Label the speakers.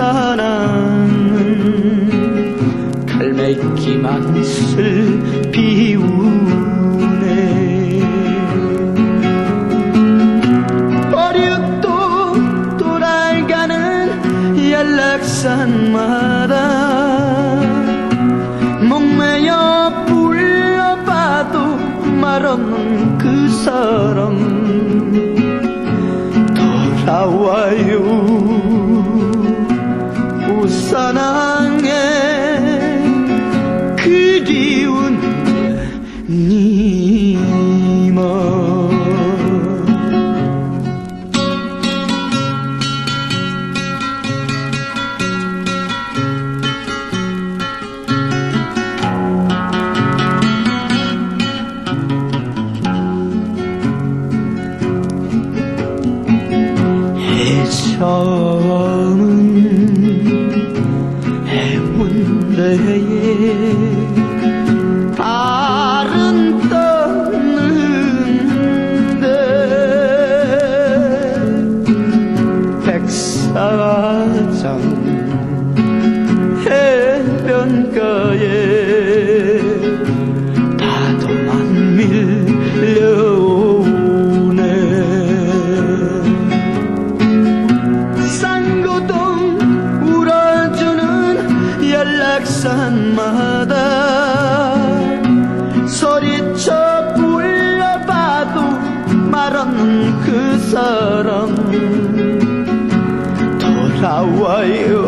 Speaker 1: 사람 갈매기만 슬비우네. 버릇도 돌아가는 연락산마다 목매여 불러봐도 말없는 그 그리운 님아 해저 산마다 소리쳐 불러봐도 말 없는 그 사람 돌아와요